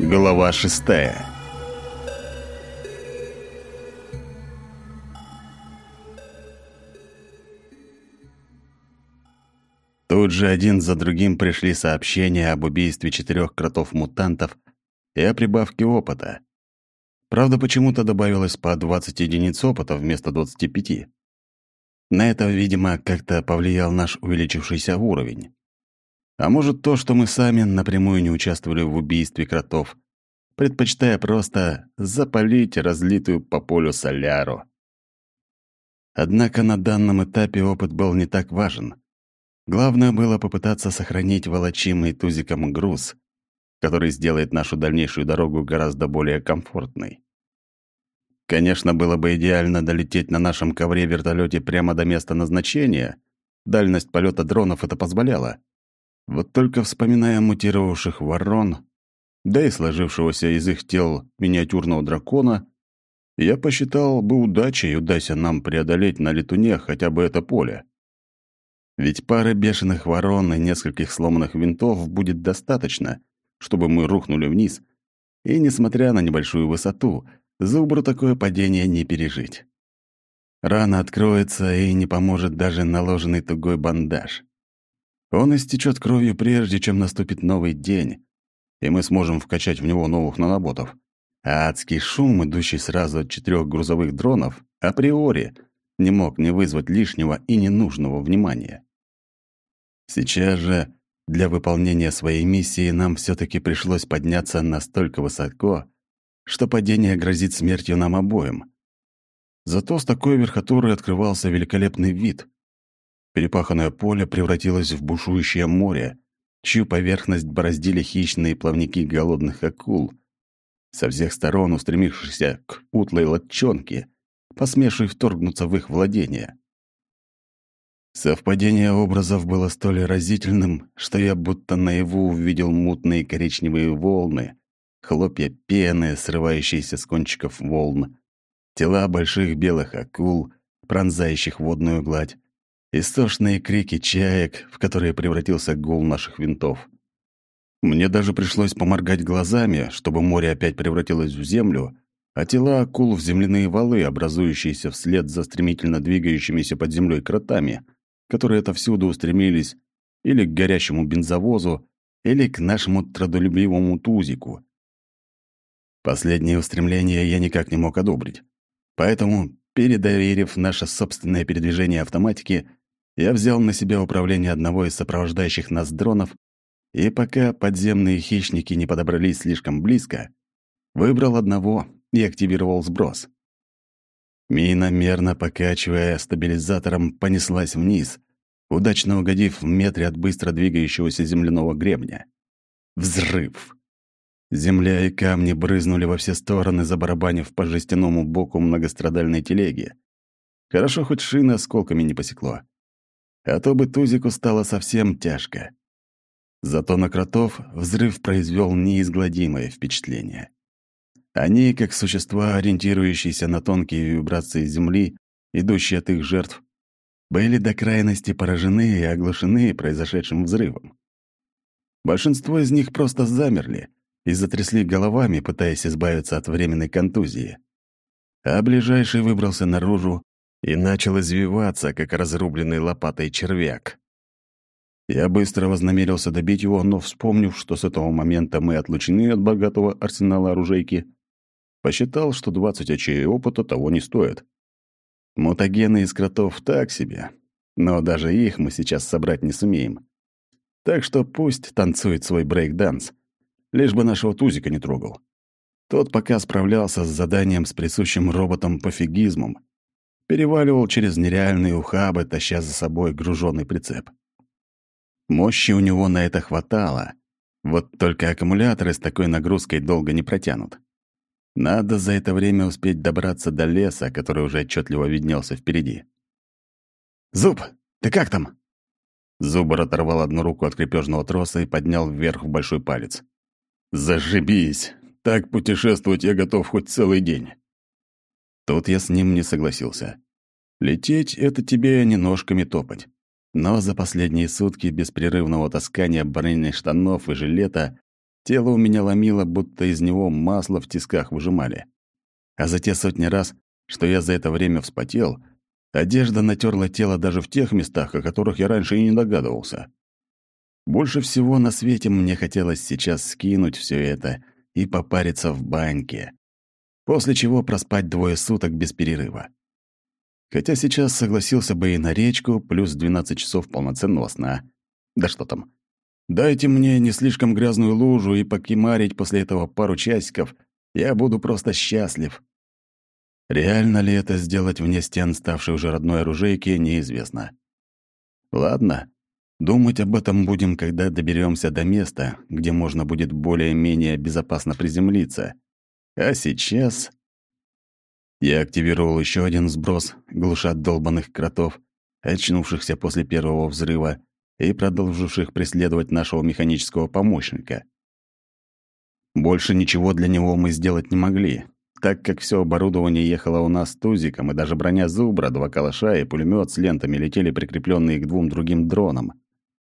Глава шестая Тут же один за другим пришли сообщения об убийстве четырех кротов-мутантов и о прибавке опыта. Правда, почему-то добавилось по 20 единиц опыта вместо 25. На это, видимо, как-то повлиял наш увеличившийся уровень. А может, то, что мы сами напрямую не участвовали в убийстве кротов, предпочитая просто запалить разлитую по полю соляру. Однако на данном этапе опыт был не так важен. Главное было попытаться сохранить волочимый тузиком груз, который сделает нашу дальнейшую дорогу гораздо более комфортной. Конечно, было бы идеально долететь на нашем ковре вертолете прямо до места назначения. Дальность полета дронов это позволяла. Вот только вспоминая мутировавших ворон, да и сложившегося из их тел миниатюрного дракона, я посчитал бы удачей, удайся нам преодолеть на летуне хотя бы это поле. Ведь пары бешеных ворон и нескольких сломанных винтов будет достаточно, чтобы мы рухнули вниз, и, несмотря на небольшую высоту, зубру такое падение не пережить. Рана откроется и не поможет даже наложенный тугой бандаж. Он истечет кровью прежде, чем наступит новый день, и мы сможем вкачать в него новых наноботов. А адский шум, идущий сразу от четырех грузовых дронов, априори не мог не вызвать лишнего и ненужного внимания. Сейчас же для выполнения своей миссии нам все таки пришлось подняться настолько высоко, что падение грозит смертью нам обоим. Зато с такой верхотуры открывался великолепный вид. Перепаханное поле превратилось в бушующее море, чью поверхность бороздили хищные плавники голодных акул, со всех сторон устремившихся к утлой лодчонке, посмевшей вторгнуться в их владение. Совпадение образов было столь разительным, что я будто наяву увидел мутные коричневые волны, хлопья пены, срывающиеся с кончиков волн, тела больших белых акул, пронзающих водную гладь, истошные крики чаек, в которые превратился гул наших винтов. Мне даже пришлось поморгать глазами, чтобы море опять превратилось в землю, а тела акул в земляные валы, образующиеся вслед за стремительно двигающимися под землей кротами, которые отовсюду устремились или к горящему бензовозу, или к нашему трудолюбивому тузику. Последнее устремление я никак не мог одобрить. Поэтому, передоверив наше собственное передвижение автоматике, я взял на себя управление одного из сопровождающих нас дронов, и пока подземные хищники не подобрались слишком близко, выбрал одного и активировал сброс. Мина, мерно покачивая стабилизатором, понеслась вниз, удачно угодив в метре от быстро двигающегося земляного гребня. Взрыв! Земля и камни брызнули во все стороны, забарабанив по жестяному боку многострадальной телеги. Хорошо, хоть шина осколками не посекло а то бы Тузику стало совсем тяжко. Зато на кротов взрыв произвел неизгладимое впечатление. Они, как существа, ориентирующиеся на тонкие вибрации Земли, идущие от их жертв, были до крайности поражены и оглушены произошедшим взрывом. Большинство из них просто замерли и затрясли головами, пытаясь избавиться от временной контузии. А ближайший выбрался наружу и начал извиваться, как разрубленный лопатой червяк. Я быстро вознамерился добить его, но, вспомнив, что с этого момента мы отлучены от богатого арсенала оружейки, посчитал, что 20 очей опыта того не стоит. Мутагены из кротов так себе, но даже их мы сейчас собрать не сумеем. Так что пусть танцует свой брейк-данс, лишь бы нашего тузика не трогал. Тот пока справлялся с заданием с присущим роботом пофигизмом, переваливал через нереальные ухабы, таща за собой груженный прицеп. Мощи у него на это хватало, вот только аккумуляторы с такой нагрузкой долго не протянут. Надо за это время успеть добраться до леса, который уже отчетливо виднелся впереди. «Зуб, ты как там?» Зубр оторвал одну руку от крепежного троса и поднял вверх в большой палец. «Зажибись! Так путешествовать я готов хоть целый день!» Тут я с ним не согласился. Лететь — это тебе не ножками топать. Но за последние сутки беспрерывного таскания бронейных штанов и жилета Тело у меня ломило, будто из него масло в тисках выжимали. А за те сотни раз, что я за это время вспотел, одежда натерла тело даже в тех местах, о которых я раньше и не догадывался. Больше всего на свете мне хотелось сейчас скинуть все это и попариться в баньке, после чего проспать двое суток без перерыва. Хотя сейчас согласился бы и на речку, плюс 12 часов полноценного сна. Да что там. Дайте мне не слишком грязную лужу и покимарить после этого пару часиков, я буду просто счастлив. Реально ли это сделать вне стен, ставшей уже родной оружейки, неизвестно. Ладно, думать об этом будем, когда доберемся до места, где можно будет более-менее безопасно приземлиться. А сейчас... Я активировал еще один сброс, глуша долбанных кротов, очнувшихся после первого взрыва и продолживших преследовать нашего механического помощника. Больше ничего для него мы сделать не могли, так как все оборудование ехало у нас тузиком, и даже броня «Зубра», два калаша и пулемет с лентами летели прикрепленные к двум другим дронам,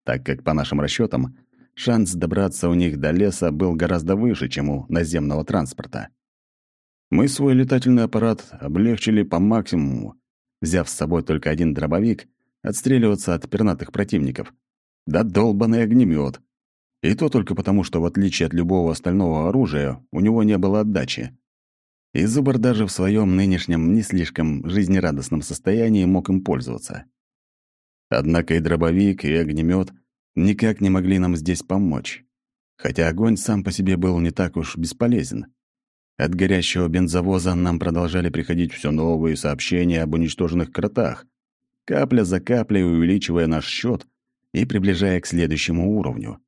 так как, по нашим расчетам, шанс добраться у них до леса был гораздо выше, чем у наземного транспорта. Мы свой летательный аппарат облегчили по максимуму, взяв с собой только один дробовик, отстреливаться от пернатых противников. Да долбанный огнемет. И то только потому, что в отличие от любого остального оружия, у него не было отдачи. И Зубр даже в своем нынешнем не слишком жизнерадостном состоянии мог им пользоваться. Однако и дробовик, и огнемет никак не могли нам здесь помочь. Хотя огонь сам по себе был не так уж бесполезен. От горящего бензовоза нам продолжали приходить все новые сообщения об уничтоженных кротах, капля за каплей увеличивая наш счет и приближая к следующему уровню.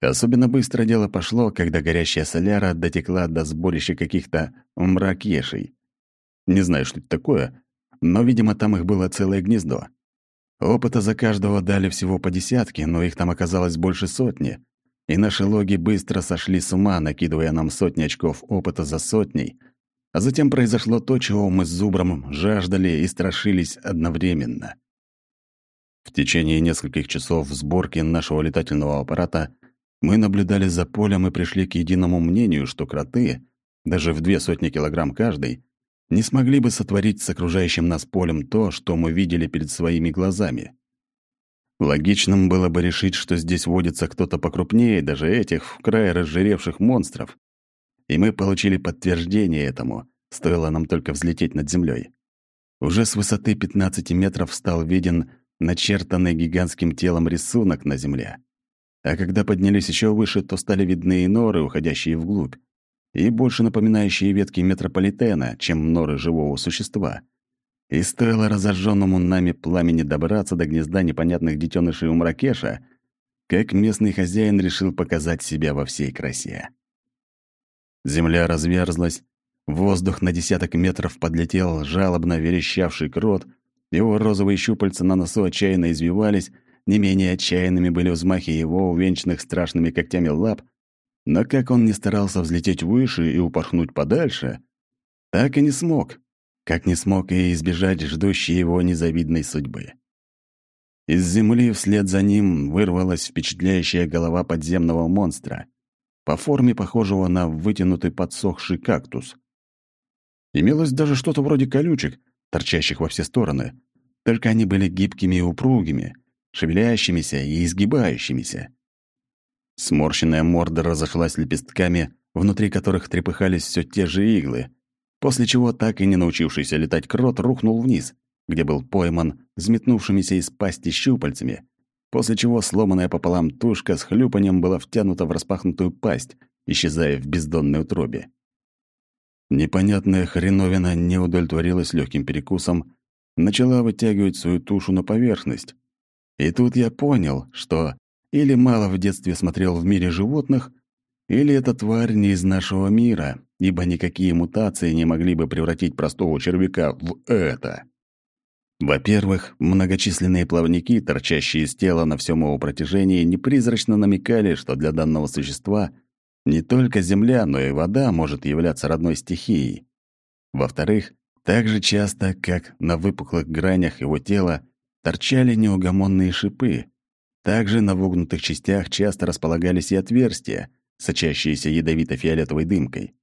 Особенно быстро дело пошло, когда горящая соляра дотекла до сборища каких-то мракешей. Не знаю, что это такое, но, видимо, там их было целое гнездо. Опыта за каждого дали всего по десятке, но их там оказалось больше сотни, и наши логи быстро сошли с ума, накидывая нам сотни очков опыта за сотней. А затем произошло то, чего мы с Зубром жаждали и страшились одновременно. В течение нескольких часов сборки нашего летательного аппарата мы наблюдали за полем и пришли к единому мнению, что кроты, даже в две сотни килограмм каждый, не смогли бы сотворить с окружающим нас полем то, что мы видели перед своими глазами. Логичным было бы решить, что здесь водится кто-то покрупнее даже этих в крае разжиревших монстров. И мы получили подтверждение этому, стоило нам только взлететь над землей. Уже с высоты 15 метров стал виден начертанный гигантским телом рисунок на земле. А когда поднялись еще выше, то стали видны и норы, уходящие вглубь, и больше напоминающие ветки метрополитена, чем норы живого существа. И стоило разожженному нами пламени добраться до гнезда непонятных детенышей у Мракеша, как местный хозяин решил показать себя во всей красе. Земля разверзлась, воздух на десяток метров подлетел жалобно верещавший крот, его розовые щупальца на носу отчаянно извивались, не менее отчаянными были взмахи его, увенчанных страшными когтями лап, но как он не старался взлететь выше и упорхнуть подальше, так и не смог, как не смог и избежать ждущей его незавидной судьбы. Из земли вслед за ним вырвалась впечатляющая голова подземного монстра, по форме похожего на вытянутый подсохший кактус. Имелось даже что-то вроде колючек, торчащих во все стороны, только они были гибкими и упругими — шевелящимися и изгибающимися. Сморщенная морда разошлась лепестками, внутри которых трепыхались все те же иглы, после чего так и не научившийся летать крот рухнул вниз, где был пойман взметнувшимися из пасти щупальцами, после чего сломанная пополам тушка с хлюпанием была втянута в распахнутую пасть, исчезая в бездонной утробе. Непонятная хреновина не удовлетворилась легким перекусом, начала вытягивать свою тушу на поверхность, и тут я понял, что или мало в детстве смотрел в мире животных, или эта тварь не из нашего мира, ибо никакие мутации не могли бы превратить простого червяка в это. Во-первых, многочисленные плавники, торчащие из тела на всем его протяжении, непризрачно намекали, что для данного существа не только земля, но и вода может являться родной стихией. Во-вторых, так же часто, как на выпуклых гранях его тела, торчали неугомонные шипы. Также на вогнутых частях часто располагались и отверстия, сочащаяся ядовито-фиолетовой дымкой.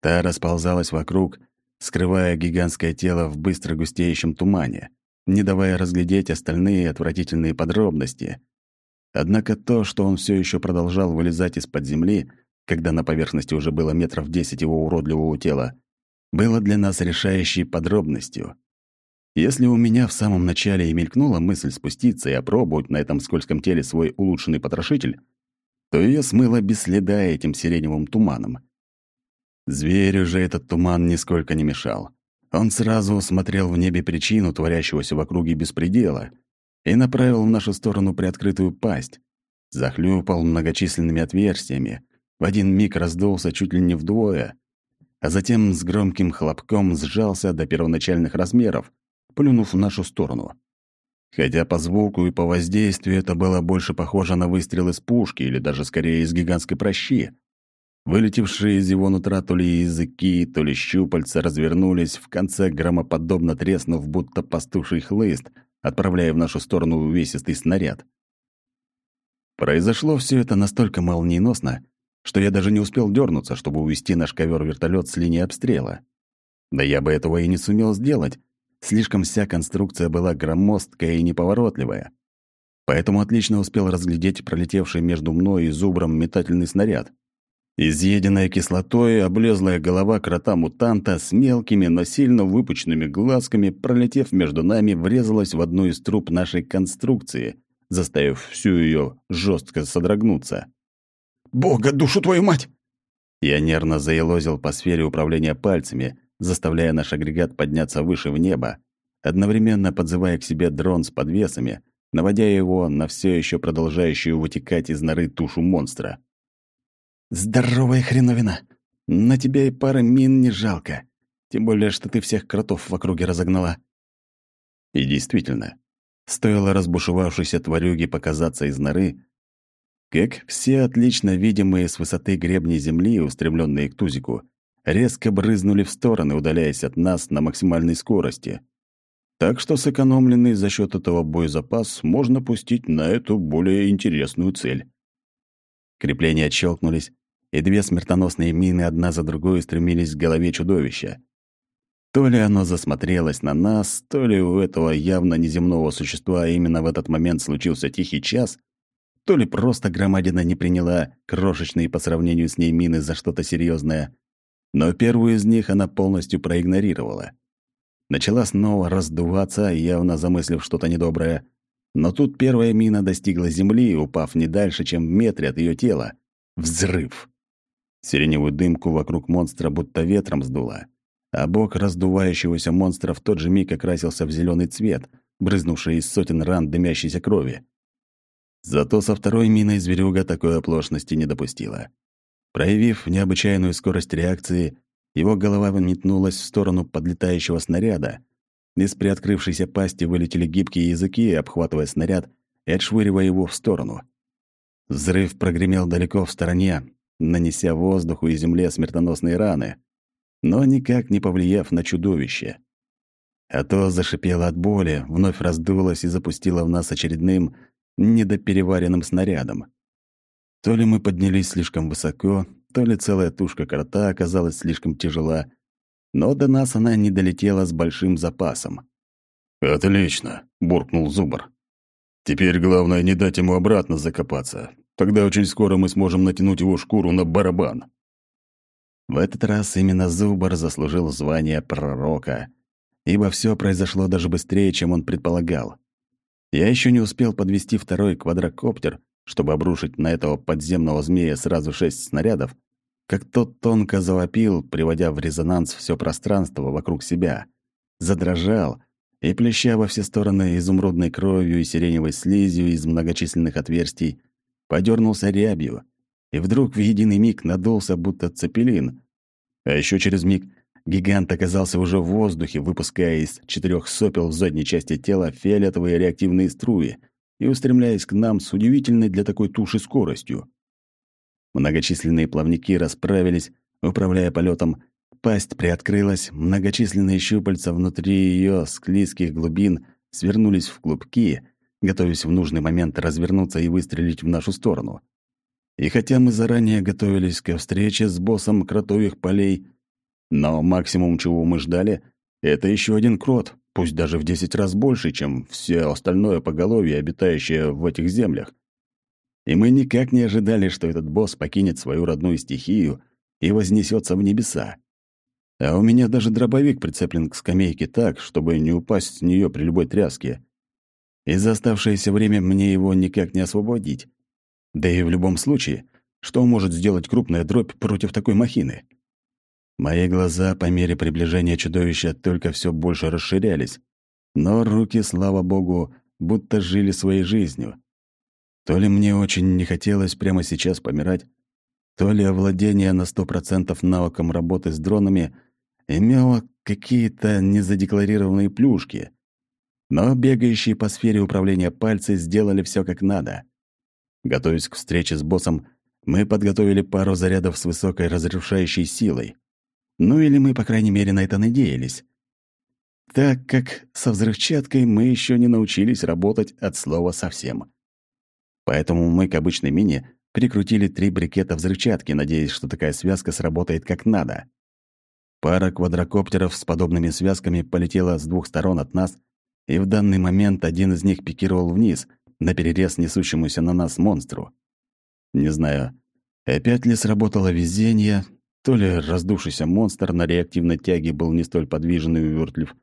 Та расползалась вокруг, скрывая гигантское тело в быстро густеющем тумане, не давая разглядеть остальные отвратительные подробности. Однако то, что он все еще продолжал вылезать из-под земли, когда на поверхности уже было метров десять его уродливого тела, было для нас решающей подробностью. Если у меня в самом начале и мелькнула мысль спуститься и опробовать на этом скользком теле свой улучшенный потрошитель, то ее смыло без следа этим сиреневым туманом. Зверю же этот туман нисколько не мешал. Он сразу усмотрел в небе причину творящегося в округе беспредела и направил в нашу сторону приоткрытую пасть, захлюпал многочисленными отверстиями, в один миг раздулся чуть ли не вдвое, а затем с громким хлопком сжался до первоначальных размеров, плюнув в нашу сторону. Хотя по звуку и по воздействию это было больше похоже на выстрел из пушки или даже скорее из гигантской прощи. Вылетевшие из его нутра то ли языки, то ли щупальца развернулись, в конце громоподобно треснув, будто пастуший хлыст, отправляя в нашу сторону увесистый снаряд. Произошло все это настолько молниеносно, что я даже не успел дернуться, чтобы увести наш ковер-вертолет с линии обстрела. Да я бы этого и не сумел сделать. Слишком вся конструкция была громоздкая и неповоротливая. Поэтому отлично успел разглядеть пролетевший между мной и зубром метательный снаряд. Изъеденная кислотой, облезлая голова крота-мутанта с мелкими, но сильно выпученными глазками, пролетев между нами, врезалась в одну из труб нашей конструкции, заставив всю ее жестко содрогнуться. Бога, душу твою мать!» Я нервно заелозил по сфере управления пальцами, заставляя наш агрегат подняться выше в небо, одновременно подзывая к себе дрон с подвесами, наводя его на все еще продолжающую вытекать из норы тушу монстра. «Здоровая хреновина! На тебя и пары мин не жалко. Тем более, что ты всех кротов в округе разогнала». И действительно, стоило разбушевавшейся тварюге показаться из норы, как все отлично видимые с высоты гребни земли, устремленные к тузику, резко брызнули в стороны, удаляясь от нас на максимальной скорости. Так что сэкономленный за счет этого боезапас можно пустить на эту более интересную цель. Крепления отщелкнулись, и две смертоносные мины одна за другой стремились к голове чудовища. То ли оно засмотрелось на нас, то ли у этого явно неземного существа именно в этот момент случился тихий час, то ли просто громадина не приняла крошечные по сравнению с ней мины за что-то серьезное, но первую из них она полностью проигнорировала. Начала снова раздуваться, явно замыслив что-то недоброе, но тут первая мина достигла земли, упав не дальше, чем в метре от ее тела. Взрыв! Сиреневую дымку вокруг монстра будто ветром сдуло, а бок раздувающегося монстра в тот же миг окрасился в зеленый цвет, брызнувший из сотен ран дымящейся крови. Зато со второй миной зверюга такой оплошности не допустила. Проявив необычайную скорость реакции, его голова метнулась в сторону подлетающего снаряда. Из приоткрывшейся пасти вылетели гибкие языки, обхватывая снаряд и отшвыривая его в сторону. Взрыв прогремел далеко в стороне, нанеся воздуху и земле смертоносные раны, но никак не повлияв на чудовище. А то зашипело от боли, вновь раздулось и запустило в нас очередным недопереваренным снарядом. То ли мы поднялись слишком высоко, то ли целая тушка крота оказалась слишком тяжела, но до нас она не долетела с большим запасом. «Отлично», — буркнул Зубр. «Теперь главное не дать ему обратно закопаться. Тогда очень скоро мы сможем натянуть его шкуру на барабан». В этот раз именно Зубр заслужил звание пророка, ибо все произошло даже быстрее, чем он предполагал. Я еще не успел подвести второй квадрокоптер, чтобы обрушить на этого подземного змея сразу шесть снарядов, как тот тонко завопил, приводя в резонанс все пространство вокруг себя. Задрожал и, плеща во все стороны изумрудной кровью и сиреневой слизью из многочисленных отверстий, подернулся рябью, и вдруг в единый миг надулся, будто цепелин. А еще через миг Гигант оказался уже в воздухе, выпуская из четырех сопел в задней части тела фиолетовые реактивные струи и устремляясь к нам с удивительной для такой туши скоростью. Многочисленные плавники расправились, управляя полетом, пасть приоткрылась, многочисленные щупальца внутри ее склизких глубин свернулись в клубки, готовясь в нужный момент развернуться и выстрелить в нашу сторону. И хотя мы заранее готовились ко встрече с боссом кротовых полей, но максимум, чего мы ждали, это еще один крот, пусть даже в десять раз больше, чем все остальное поголовье, обитающее в этих землях. И мы никак не ожидали, что этот босс покинет свою родную стихию и вознесется в небеса. А у меня даже дробовик прицеплен к скамейке так, чтобы не упасть с нее при любой тряске. И за оставшееся время мне его никак не освободить. Да и в любом случае, что может сделать крупная дробь против такой махины? Мои глаза по мере приближения чудовища только все больше расширялись, но руки, слава богу, будто жили своей жизнью. То ли мне очень не хотелось прямо сейчас помирать, то ли овладение на сто процентов навыком работы с дронами имело какие-то незадекларированные плюшки. Но бегающие по сфере управления пальцы сделали все как надо. Готовясь к встрече с боссом, мы подготовили пару зарядов с высокой разрушающей силой. Ну или мы, по крайней мере, на это надеялись. Так как со взрывчаткой мы еще не научились работать от слова совсем. Поэтому мы к обычной мине прикрутили три брикета взрывчатки, надеясь, что такая связка сработает как надо. Пара квадрокоптеров с подобными связками полетела с двух сторон от нас, и в данный момент один из них пикировал вниз, на перерез несущемуся на нас монстру. Не знаю, опять ли сработало везение, то ли раздувшийся монстр на реактивной тяге был не столь подвижен и увертлив,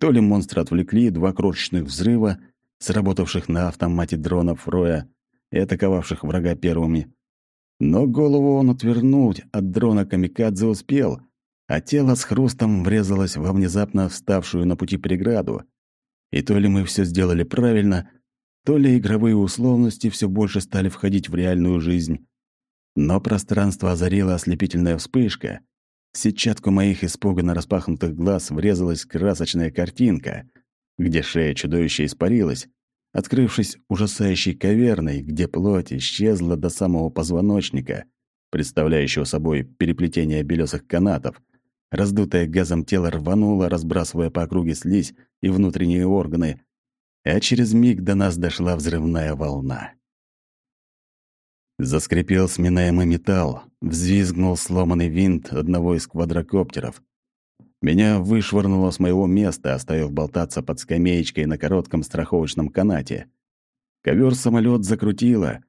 то ли монстра отвлекли два крошечных взрыва, сработавших на автомате дронов Роя и атаковавших врага первыми. Но голову он отвернуть от дрона Камикадзе успел, а тело с хрустом врезалось во внезапно вставшую на пути преграду. И то ли мы все сделали правильно, то ли игровые условности все больше стали входить в реальную жизнь. Но пространство озарила ослепительная вспышка. В сетчатку моих испуганно распахнутых глаз врезалась красочная картинка, где шея чудовища испарилась, открывшись ужасающей каверной, где плоть исчезла до самого позвоночника, представляющего собой переплетение белесых канатов. Раздутое газом тело рвануло, разбрасывая по округе слизь и внутренние органы, а через миг до нас дошла взрывная волна. Заскрипел сминаемый металл, взвизгнул сломанный винт одного из квадрокоптеров. Меня вышвырнуло с моего места, оставив болтаться под скамеечкой на коротком страховочном канате. ковер самолет закрутило,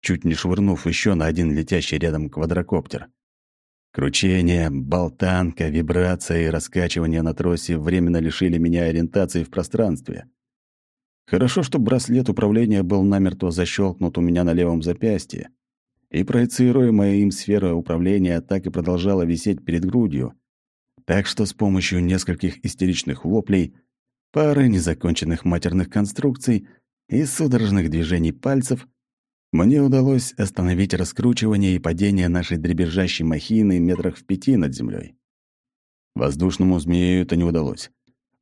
чуть не швырнув еще на один летящий рядом квадрокоптер. Кручение, болтанка, вибрация и раскачивание на тросе временно лишили меня ориентации в пространстве. Хорошо, что браслет управления был намертво защелкнут у меня на левом запястье, и проецируемая им сфера управления так и продолжала висеть перед грудью, так что с помощью нескольких истеричных воплей, пары незаконченных матерных конструкций и судорожных движений пальцев мне удалось остановить раскручивание и падение нашей дребезжащей махины метрах в пяти над землей. Воздушному змею это не удалось.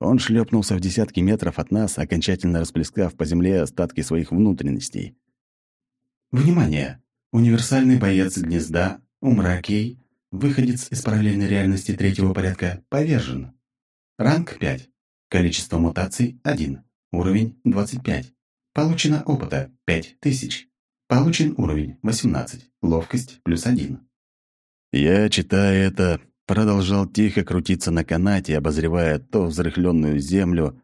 Он шлепнулся в десятки метров от нас, окончательно расплескав по земле остатки своих внутренностей. «Внимание! Универсальный боец гнезда Умракей Выходец из параллельной реальности третьего порядка повержен. Ранг 5. Количество мутаций – 1. Уровень – 25. Получено опыта – 5000. Получен уровень – 18. Ловкость – плюс 1. Я, читая это, продолжал тихо крутиться на канате, обозревая то взрыхленную землю,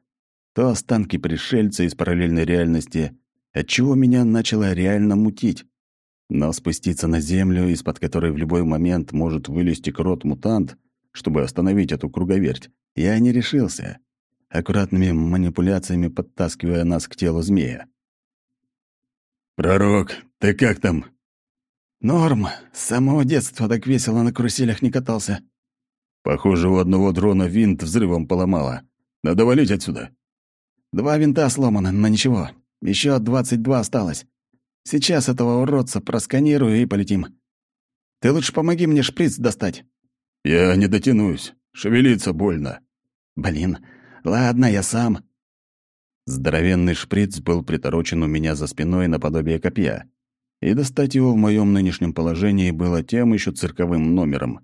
то останки пришельца из параллельной реальности, отчего меня начало реально мутить. Но спуститься на землю, из-под которой в любой момент может вылезти крот-мутант, чтобы остановить эту круговерть, я не решился, аккуратными манипуляциями подтаскивая нас к телу змея. «Пророк, ты как там?» «Норм. С самого детства так весело на каруселях не катался». «Похоже, у одного дрона винт взрывом поломало. Надо валить отсюда». «Два винта сломаны, но ничего. Еще двадцать два осталось. Сейчас этого уродца просканирую и полетим. Ты лучше помоги мне шприц достать». «Я не дотянусь. Шевелиться больно». «Блин, ладно, я сам». Здоровенный шприц был приторочен у меня за спиной наподобие копья, и достать его в моем нынешнем положении было тем еще цирковым номером.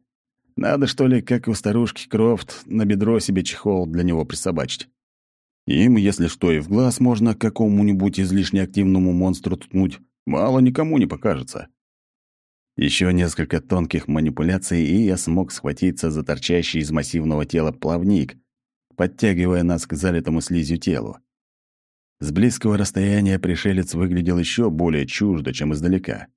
Надо, что ли, как у старушки Крофт, на бедро себе чехол для него присобачить. Им, если что, и в глаз можно какому-нибудь излишне активному монстру ткнуть, мало никому не покажется. Еще несколько тонких манипуляций, и я смог схватиться за торчащий из массивного тела плавник, подтягивая нас к залитому слизью телу. С близкого расстояния пришелец выглядел еще более чуждо, чем издалека.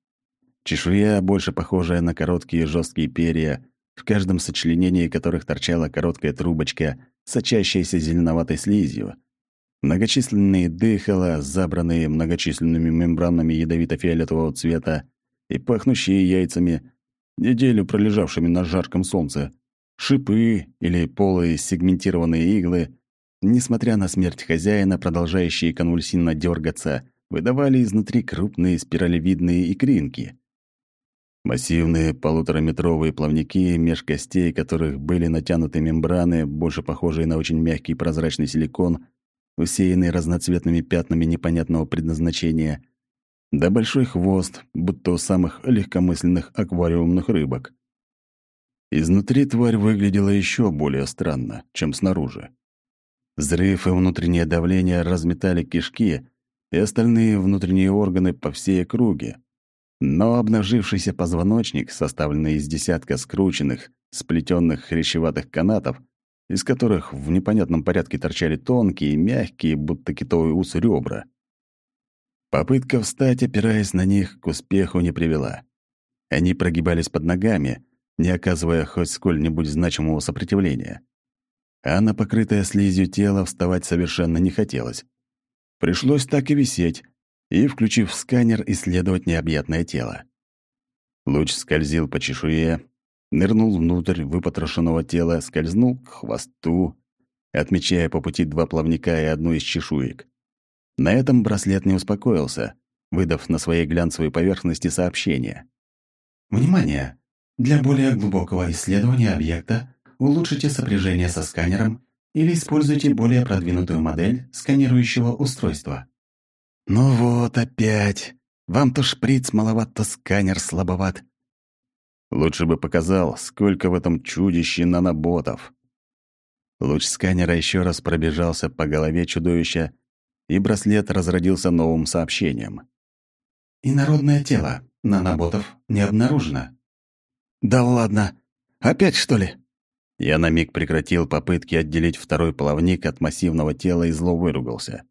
Чешуя, больше похожая на короткие жесткие перья, в каждом сочленении которых торчала короткая трубочка, сочащаяся зеленоватой слизью. Многочисленные дыхала, забранные многочисленными мембранами ядовито-фиолетового цвета, и пахнущие яйцами, неделю пролежавшими на жарком солнце, шипы или полые сегментированные иглы, несмотря на смерть хозяина, продолжающие конвульсивно дергаться, выдавали изнутри крупные спиралевидные икринки. Массивные полутораметровые плавники, меж костей которых были натянуты мембраны, больше похожие на очень мягкий прозрачный силикон, усеянные разноцветными пятнами непонятного предназначения — да большой хвост, будто у самых легкомысленных аквариумных рыбок. Изнутри тварь выглядела еще более странно, чем снаружи. Взрыв и внутреннее давление разметали кишки и остальные внутренние органы по всей округе. Но обнажившийся позвоночник, составленный из десятка скрученных, сплетенных хрящеватых канатов, из которых в непонятном порядке торчали тонкие, мягкие, будто китовый ус ребра, Попытка встать, опираясь на них, к успеху не привела. Они прогибались под ногами, не оказывая хоть сколь-нибудь значимого сопротивления. А на покрытое слизью тело вставать совершенно не хотелось. Пришлось так и висеть, и, включив сканер, исследовать необъятное тело. Луч скользил по чешуе, нырнул внутрь выпотрошенного тела, скользнул к хвосту, отмечая по пути два плавника и одну из чешуек. На этом браслет не успокоился, выдав на своей глянцевой поверхности сообщение. «Внимание! Для более глубокого исследования объекта улучшите сопряжение со сканером или используйте более продвинутую модель сканирующего устройства». «Ну вот опять! Вам то шприц маловат, то сканер слабоват». Лучше бы показал, сколько в этом чудище наноботов. Луч сканера еще раз пробежался по голове чудовища и браслет разродился новым сообщением. «Инородное тело. Наноботов не обнаружено». «Да ладно! Опять, что ли?» Я на миг прекратил попытки отделить второй плавник от массивного тела и зло выругался.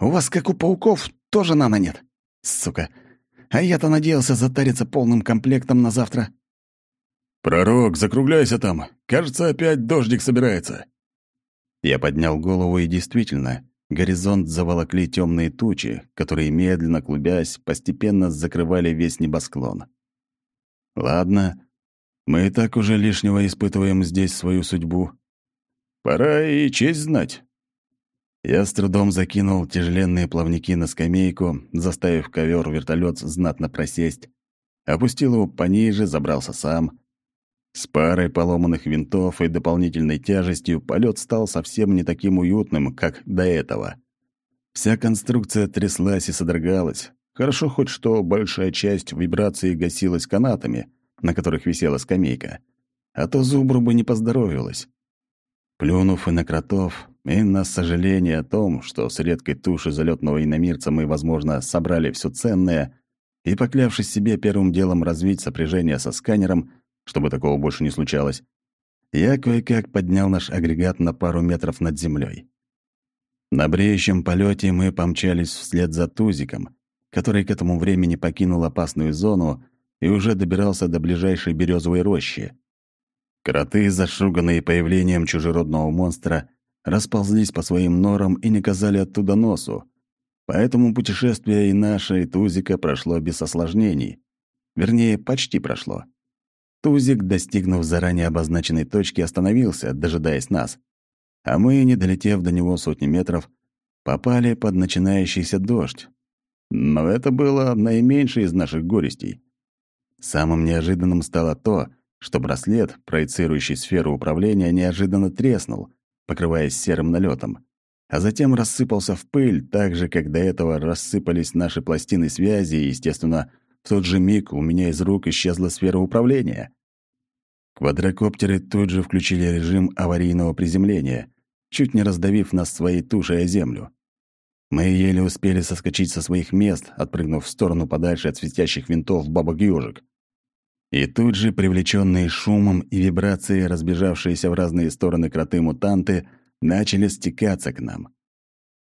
«У вас, как у пауков, тоже нано нет? Сука! А я-то надеялся затариться полным комплектом на завтра». «Пророк, закругляйся там! Кажется, опять дождик собирается!» Я поднял голову и действительно, Горизонт заволокли темные тучи, которые, медленно клубясь, постепенно закрывали весь небосклон. Ладно, мы и так уже лишнего испытываем здесь свою судьбу. Пора и честь знать. Я с трудом закинул тяжеленные плавники на скамейку, заставив ковер-вертолет знатно просесть, опустил его пониже, забрался сам. С парой поломанных винтов и дополнительной тяжестью полет стал совсем не таким уютным, как до этого. Вся конструкция тряслась и содрогалась. Хорошо хоть что большая часть вибрации гасилась канатами, на которых висела скамейка. А то зубру бы не поздоровилось. Плюнув и на кротов, и на сожаление о том, что с редкой туши залетного иномирца мы, возможно, собрали все ценное, и поклявшись себе первым делом развить сопряжение со сканером, чтобы такого больше не случалось, я кое-как поднял наш агрегат на пару метров над землей. На бреющем полете мы помчались вслед за Тузиком, который к этому времени покинул опасную зону и уже добирался до ближайшей березовой рощи. Кроты, зашуганные появлением чужеродного монстра, расползлись по своим норам и не казали оттуда носу. Поэтому путешествие и наше, и Тузика прошло без осложнений. Вернее, почти прошло. Тузик, достигнув заранее обозначенной точки, остановился, дожидаясь нас. А мы, не долетев до него сотни метров, попали под начинающийся дождь. Но это было наименьшее из наших горестей. Самым неожиданным стало то, что браслет, проецирующий сферу управления, неожиданно треснул, покрываясь серым налетом, а затем рассыпался в пыль, так же, как до этого рассыпались наши пластины связи и, естественно, в тот же миг у меня из рук исчезла сфера управления. Квадрокоптеры тут же включили режим аварийного приземления, чуть не раздавив нас своей тушей о землю. Мы еле успели соскочить со своих мест, отпрыгнув в сторону подальше от светящих винтов бабок-ёжик. И тут же привлеченные шумом и вибрацией, разбежавшиеся в разные стороны кроты-мутанты, начали стекаться к нам.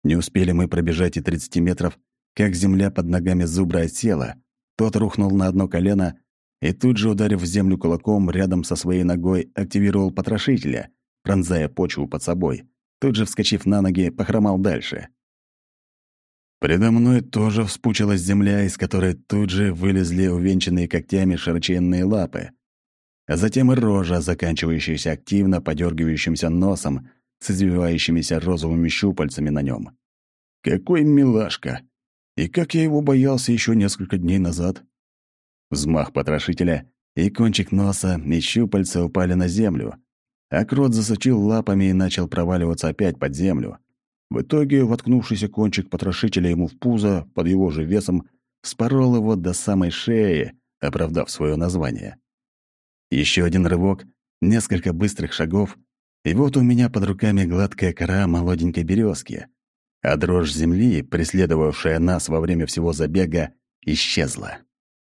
Не успели мы пробежать и 30 метров, как земля под ногами зубра осела, тот рухнул на одно колено и тут же, ударив в землю кулаком, рядом со своей ногой активировал потрошителя, пронзая почву под собой. Тут же, вскочив на ноги, похромал дальше. Предо мной тоже вспучилась земля, из которой тут же вылезли увенчанные когтями широченные лапы. А затем и рожа, заканчивающаяся активно подергивающимся носом с извивающимися розовыми щупальцами на нем. Какой милашка! И как я его боялся еще несколько дней назад. Взмах потрошителя, и кончик носа и щупальца упали на землю, а крот засочил лапами и начал проваливаться опять под землю. В итоге воткнувшийся кончик потрошителя ему в пузо под его же весом спорол его до самой шеи, оправдав свое название. Еще один рывок, несколько быстрых шагов, и вот у меня под руками гладкая кора молоденькой березки, а дрожь земли, преследовавшая нас во время всего забега, исчезла.